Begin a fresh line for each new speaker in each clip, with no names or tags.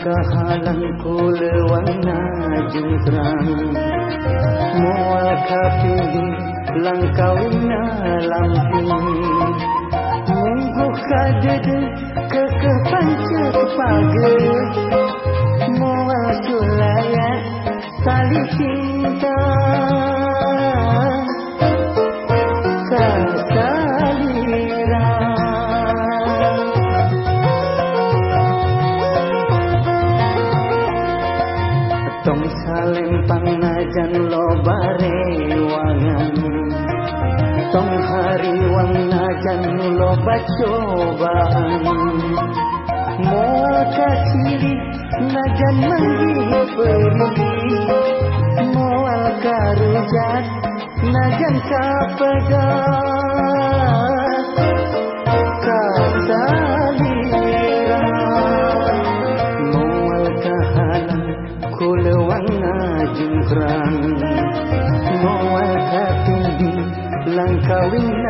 Kahalan kulit langkaunya lamping Mungguh kadede kekepanca kepage Mual salempang najan lo barewangan tong hari wang najan loba cobaan. Moal kasili najan manggih peri Moal karujat najan kapegat going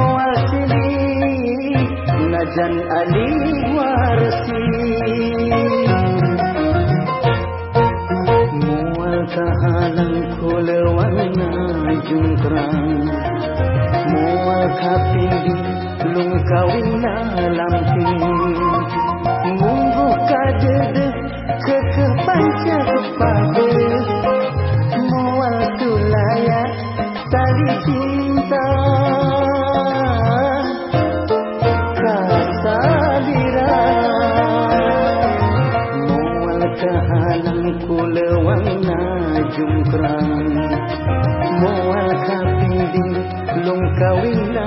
mewakili Najan Ali Warsi Mual kahalang kulewana jungkrang Mual kapindi lung kawina lamping Munggu kadede kekeh pancak pabrik jungkrang Mual kapindi lung kawin na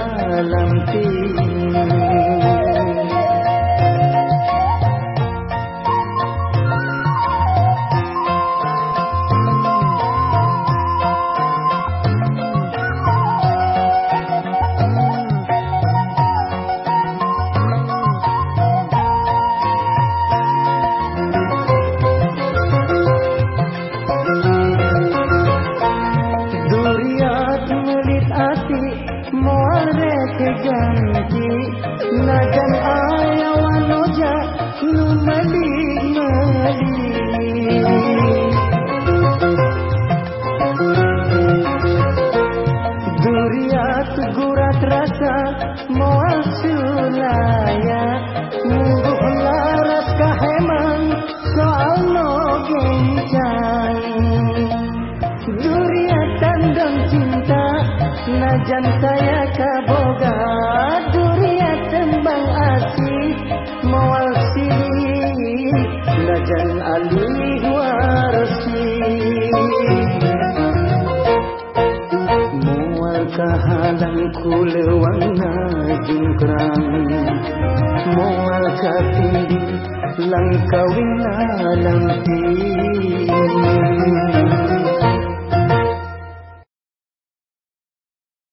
gurat rasa moal sulaya seberang Mual kating lang kawin na